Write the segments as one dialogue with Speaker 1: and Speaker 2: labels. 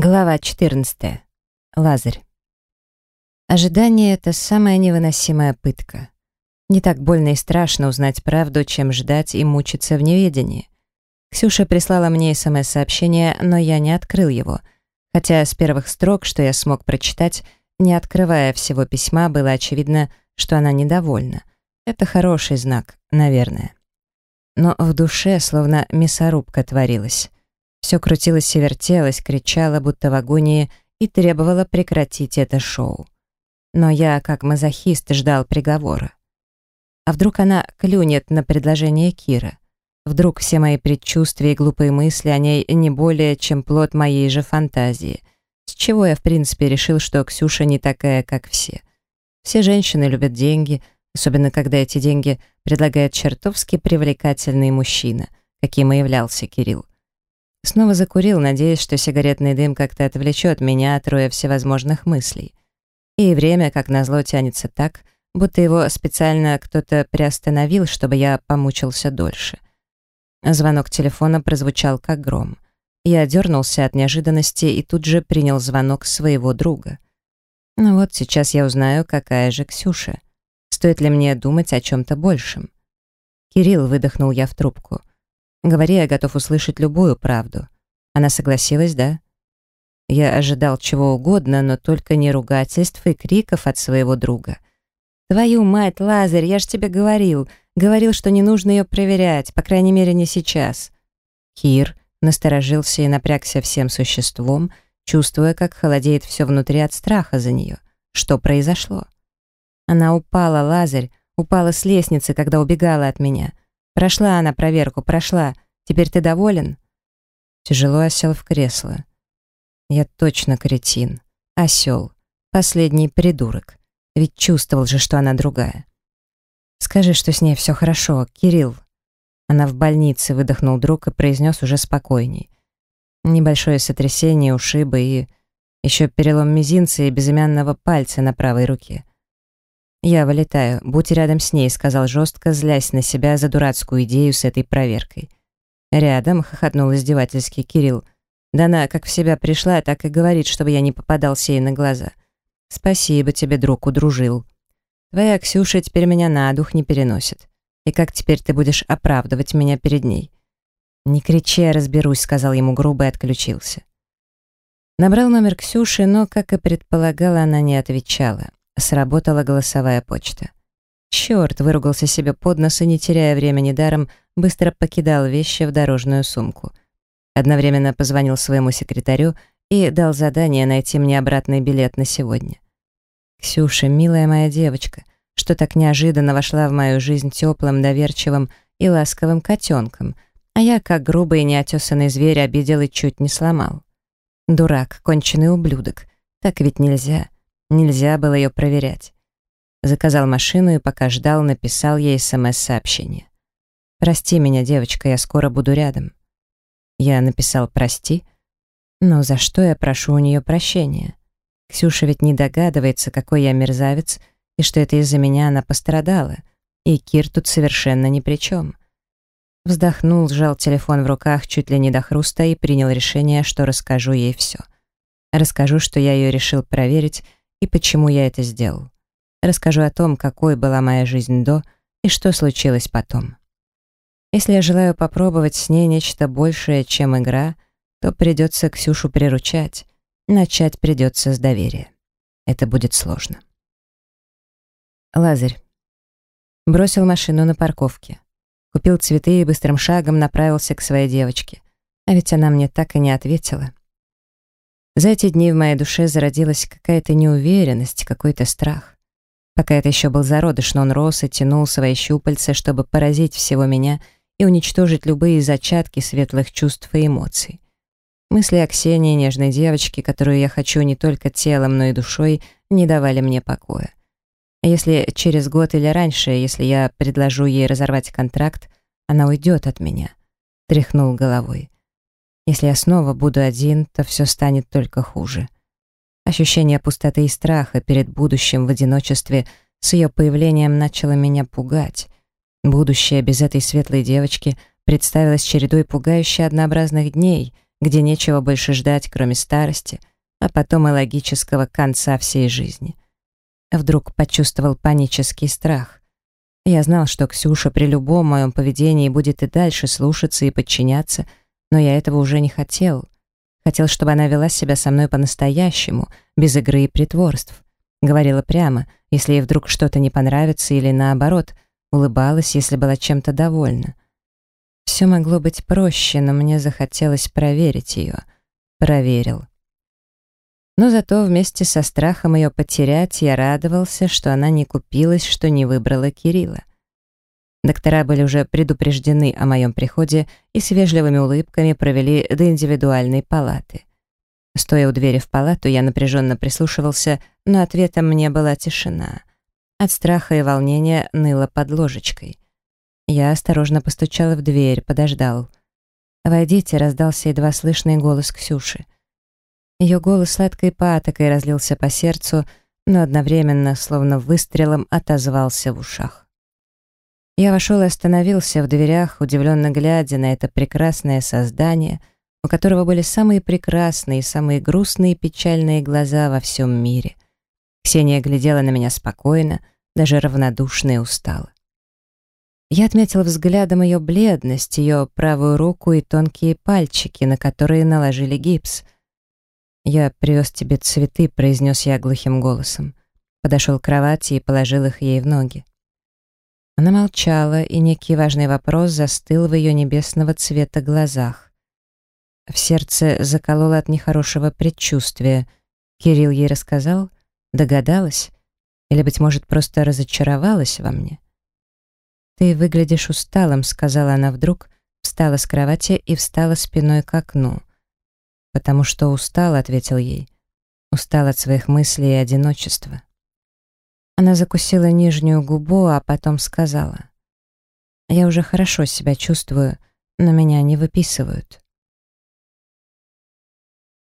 Speaker 1: Глава 14. Лазарь. Ожидание — это самая невыносимая пытка. Не так больно и страшно узнать правду, чем ждать и мучиться в неведении. Ксюша прислала мне СМС-сообщение, но я не открыл его, хотя с первых строк, что я смог прочитать, не открывая всего письма, было очевидно, что она недовольна. Это хороший знак, наверное. Но в душе словно мясорубка творилась. Все крутилось и вертелось, кричало, будто в агонии, и требовало прекратить это шоу. Но я, как мазохист, ждал приговора. А вдруг она клюнет на предложение Кира? Вдруг все мои предчувствия и глупые мысли о ней не более, чем плод моей же фантазии? С чего я, в принципе, решил, что Ксюша не такая, как все? Все женщины любят деньги, особенно когда эти деньги предлагает чертовски привлекательный мужчина, каким и являлся Кирилл. Снова закурил, надеясь, что сигаретный дым как-то отвлечет меня от роя всевозможных мыслей. И время, как назло, тянется так, будто его специально кто-то приостановил, чтобы я помучился дольше. Звонок телефона прозвучал как гром. Я дернулся от неожиданности и тут же принял звонок своего друга. Ну вот, сейчас я узнаю, какая же Ксюша. Стоит ли мне думать о чем-то большем? Кирилл, выдохнул я в трубку. Говори, я готов услышать любую правду. Она согласилась, да? Я ожидал чего угодно, но только не ругательств и криков от своего друга. «Твою мать, Лазарь, я ж тебе говорил. Говорил, что не нужно ее проверять, по крайней мере, не сейчас». Кир насторожился и напрягся всем существом, чувствуя, как холодеет все внутри от страха за нее. Что произошло? Она упала, Лазарь, упала с лестницы, когда убегала от меня. Прошла она проверку, прошла. Теперь ты доволен?» Тяжело осел в кресло. «Я точно кретин. Осел. Последний придурок. Ведь чувствовал же, что она другая. Скажи, что с ней все хорошо, Кирилл». Она в больнице, выдохнул друг и произнес уже спокойней. Небольшое сотрясение, ушибы и еще перелом мизинца и безымянного пальца на правой руке. «Я вылетаю. Будь рядом с ней», — сказал жестко, злясь на себя за дурацкую идею с этой проверкой. «Рядом», — хохотнул издевательский Кирилл. «Да она как в себя пришла, так и говорит, чтобы я не попадался ей на глаза. Спасибо тебе, друг, удружил. Твоя Ксюша теперь меня на дух не переносит. И как теперь ты будешь оправдывать меня перед ней?» «Не кричи, я разберусь», — сказал ему грубо и отключился. Набрал номер Ксюши, но, как и предполагала, она не отвечала. Сработала голосовая почта. Черт, выругался себе под нос и, не теряя времени даром, быстро покидал вещи в дорожную сумку. Одновременно позвонил своему секретарю и дал задание найти мне обратный билет на сегодня. «Ксюша, милая моя девочка, что так неожиданно вошла в мою жизнь теплым, доверчивым и ласковым котенком, а я, как грубый и неотесанный зверь, обидел и чуть не сломал. Дурак, конченый ублюдок. Так ведь нельзя. Нельзя было ее проверять. Заказал машину и пока ждал, написал ей СМС-сообщение. «Прости меня, девочка, я скоро буду рядом». Я написал «прости», но за что я прошу у нее прощения? Ксюша ведь не догадывается, какой я мерзавец, и что это из-за меня она пострадала, и Кир тут совершенно ни при чем. Вздохнул, сжал телефон в руках чуть ли не до хруста и принял решение, что расскажу ей все. Расскажу, что я ее решил проверить, и почему я это сделал. Расскажу о том, какой была моя жизнь до и что случилось потом. Если я желаю попробовать с ней нечто большее, чем игра, то придется Ксюшу приручать. Начать придется с доверия. Это будет сложно. Лазарь. Бросил машину на парковке. Купил цветы и быстрым шагом направился к своей девочке. А ведь она мне так и не ответила. За эти дни в моей душе зародилась какая-то неуверенность, какой-то страх. Пока это еще был зародыш, но он рос и тянул свои щупальца, чтобы поразить всего меня и уничтожить любые зачатки светлых чувств и эмоций. Мысли о Ксении, нежной девочке, которую я хочу не только телом, но и душой, не давали мне покоя. Если через год или раньше, если я предложу ей разорвать контракт, она уйдет от меня. Тряхнул головой. Если я снова буду один, то все станет только хуже. Ощущение пустоты и страха перед будущим в одиночестве с ее появлением начало меня пугать. Будущее без этой светлой девочки представилось чередой пугающе однообразных дней, где нечего больше ждать, кроме старости, а потом и логического конца всей жизни. Вдруг почувствовал панический страх. Я знал, что Ксюша при любом моем поведении будет и дальше слушаться и подчиняться, но я этого уже не хотел. Хотел, чтобы она вела себя со мной по-настоящему, без игры и притворств. Говорила прямо, если ей вдруг что-то не понравится или наоборот, улыбалась, если была чем-то довольна. Все могло быть проще, но мне захотелось проверить ее. Проверил. Но зато вместе со страхом ее потерять я радовался, что она не купилась, что не выбрала Кирилла. Доктора были уже предупреждены о моем приходе и с вежливыми улыбками провели до индивидуальной палаты. Стоя у двери в палату, я напряженно прислушивался, но ответом мне была тишина. От страха и волнения ныло под ложечкой. Я осторожно постучала в дверь, подождал. «Войдите», — раздался едва слышный голос Ксюши. Ее голос сладкой патокой разлился по сердцу, но одновременно, словно выстрелом, отозвался в ушах. Я вошел и остановился в дверях, удивленно глядя на это прекрасное создание, у которого были самые прекрасные, самые грустные и печальные глаза во всем мире. Ксения глядела на меня спокойно, даже равнодушно и устала. Я отметил взглядом ее бледность, ее правую руку и тонкие пальчики, на которые наложили гипс — «Я привез тебе цветы», — произнес я глухим голосом. Подошел к кровати и положил их ей в ноги. Она молчала, и некий важный вопрос застыл в ее небесного цвета глазах. В сердце закололо от нехорошего предчувствия. Кирилл ей рассказал? Догадалась? Или, быть может, просто разочаровалась во мне? «Ты выглядишь усталым», — сказала она вдруг, встала с кровати и встала спиной к окну. «Потому что устал», — ответил ей. Устал от своих мыслей и одиночества. Она закусила нижнюю губу, а потом сказала. «Я уже хорошо себя чувствую, но меня не выписывают».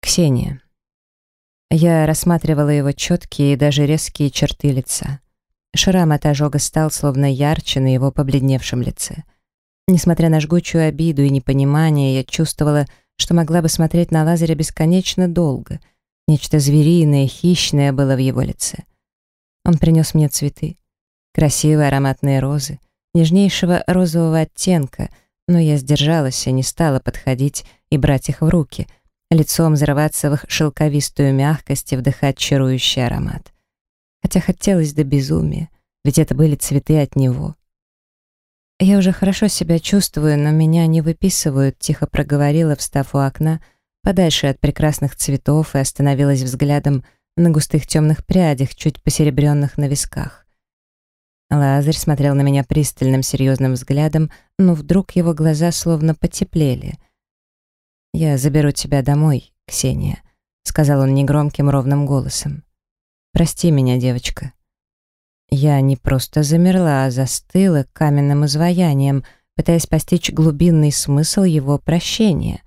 Speaker 1: Ксения. Я рассматривала его четкие и даже резкие черты лица. Шрам от ожога стал словно ярче на его побледневшем лице. Несмотря на жгучую обиду и непонимание, я чувствовала, что могла бы смотреть на Лазаря бесконечно долго. Нечто звериное, хищное было в его лице. Он принес мне цветы. Красивые ароматные розы, нежнейшего розового оттенка, но я сдержалась и не стала подходить и брать их в руки, лицом взрываться в их шелковистую мягкость и вдыхать чарующий аромат. Хотя хотелось до безумия, ведь это были цветы от него. «Я уже хорошо себя чувствую, но меня не выписывают», — тихо проговорила, встав у окна, подальше от прекрасных цветов и остановилась взглядом на густых темных прядях, чуть посеребренных на висках. Лазарь смотрел на меня пристальным серьезным взглядом, но вдруг его глаза словно потеплели. «Я заберу тебя домой, Ксения», — сказал он негромким ровным голосом. «Прости меня, девочка». Я не просто замерла, а застыла каменным изваянием, пытаясь постичь глубинный смысл его прощения.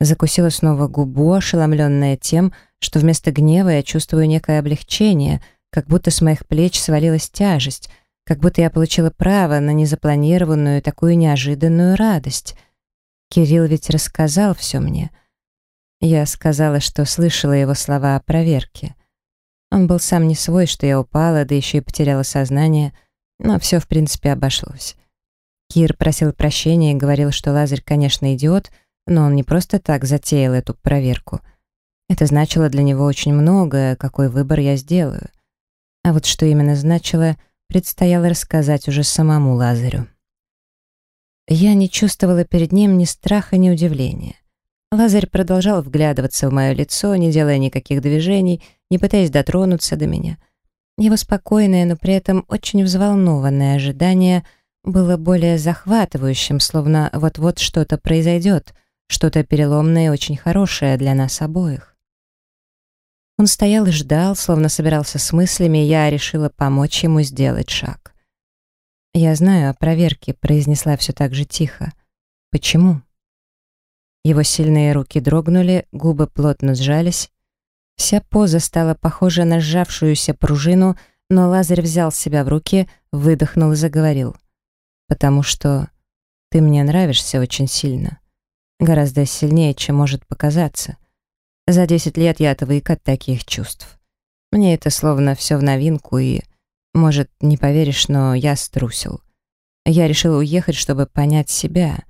Speaker 1: Закусила снова губу, ошеломленная тем, что вместо гнева я чувствую некое облегчение, как будто с моих плеч свалилась тяжесть, как будто я получила право на незапланированную такую неожиданную радость. Кирилл ведь рассказал все мне. Я сказала, что слышала его слова о проверке. Он был сам не свой, что я упала, да еще и потеряла сознание, но все, в принципе, обошлось. Кир просил прощения и говорил, что Лазарь, конечно, идиот, но он не просто так затеял эту проверку. Это значило для него очень многое, какой выбор я сделаю. А вот что именно значило, предстояло рассказать уже самому Лазарю. Я не чувствовала перед ним ни страха, ни удивления. Лазарь продолжал вглядываться в мое лицо, не делая никаких движений, не пытаясь дотронуться до меня. Его спокойное, но при этом очень взволнованное ожидание было более захватывающим, словно вот-вот что-то произойдет, что-то переломное и очень хорошее для нас обоих. Он стоял и ждал, словно собирался с мыслями, и я решила помочь ему сделать шаг. «Я знаю о проверке», — произнесла все так же тихо. «Почему?» Его сильные руки дрогнули, губы плотно сжались. Вся поза стала похожа на сжавшуюся пружину, но Лазарь взял себя в руки, выдохнул и заговорил. «Потому что ты мне нравишься очень сильно. Гораздо сильнее, чем может показаться. За 10 лет я отвык от таких чувств. Мне это словно все в новинку, и, может, не поверишь, но я струсил. Я решил уехать, чтобы понять себя.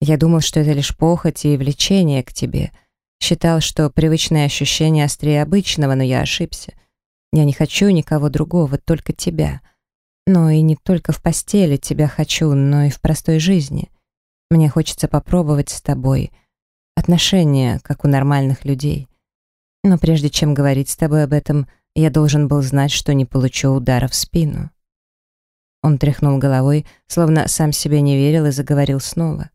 Speaker 1: Я думал, что это лишь похоть и влечение к тебе. Считал, что привычные ощущения острее обычного, но я ошибся. Я не хочу никого другого, только тебя. Но и не только в постели тебя хочу, но и в простой жизни. Мне хочется попробовать с тобой отношения, как у нормальных людей. Но прежде чем говорить с тобой об этом, я должен был знать, что не получу удара в спину. Он тряхнул головой, словно сам себе не верил и заговорил снова.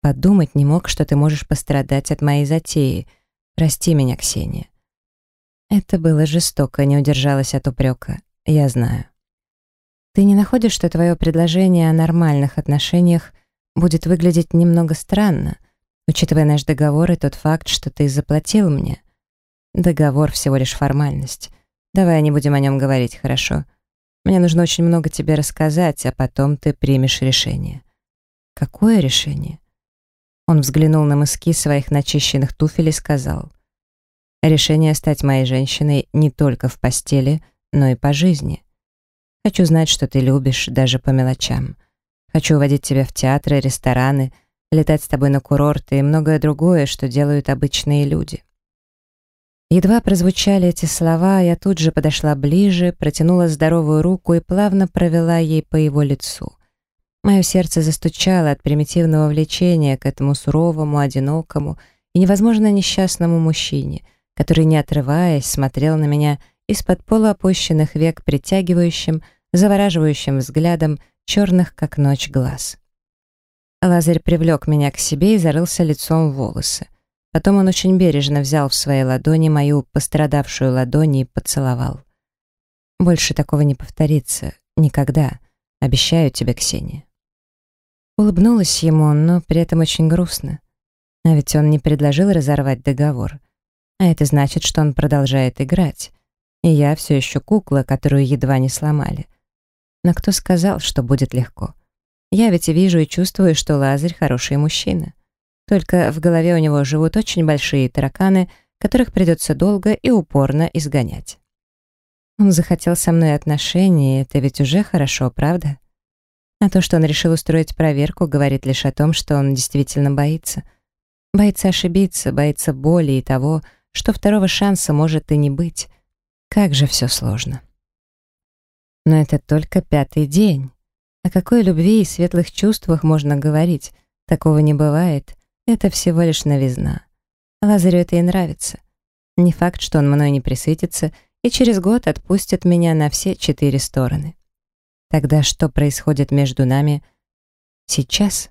Speaker 1: «Подумать не мог, что ты можешь пострадать от моей затеи. Прости меня, Ксения». Это было жестоко, не удержалась от упрека. Я знаю. Ты не находишь, что твое предложение о нормальных отношениях будет выглядеть немного странно, учитывая наш договор и тот факт, что ты заплатил мне? Договор всего лишь формальность. Давай не будем о нем говорить, хорошо? Мне нужно очень много тебе рассказать, а потом ты примешь решение». «Какое решение?» Он взглянул на мыски своих начищенных туфель и сказал. «Решение стать моей женщиной не только в постели, но и по жизни. Хочу знать, что ты любишь, даже по мелочам. Хочу водить тебя в театры, рестораны, летать с тобой на курорты и многое другое, что делают обычные люди». Едва прозвучали эти слова, я тут же подошла ближе, протянула здоровую руку и плавно провела ей по его лицу. Мое сердце застучало от примитивного влечения к этому суровому, одинокому и невозможно несчастному мужчине, который, не отрываясь, смотрел на меня из-под полуопущенных век притягивающим, завораживающим взглядом черных, как ночь, глаз. Лазарь привлек меня к себе и зарылся лицом в волосы. Потом он очень бережно взял в свои ладони мою пострадавшую ладонь и поцеловал. Больше такого не повторится. Никогда. Обещаю тебе, Ксения. Улыбнулась ему, но при этом очень грустно. А ведь он не предложил разорвать договор. А это значит, что он продолжает играть. И я все еще кукла, которую едва не сломали. Но кто сказал, что будет легко? Я ведь вижу и чувствую, что Лазарь хороший мужчина. Только в голове у него живут очень большие тараканы, которых придется долго и упорно изгонять. Он захотел со мной отношения, и это ведь уже хорошо, правда? А то, что он решил устроить проверку, говорит лишь о том, что он действительно боится. Боится ошибиться, боится боли и того, что второго шанса может и не быть. Как же все сложно. Но это только пятый день. О какой любви и светлых чувствах можно говорить? Такого не бывает. Это всего лишь новизна. Лазарю это и нравится. Не факт, что он мной не присытится и через год отпустит меня на все четыре стороны. Тогда что происходит между нами сейчас?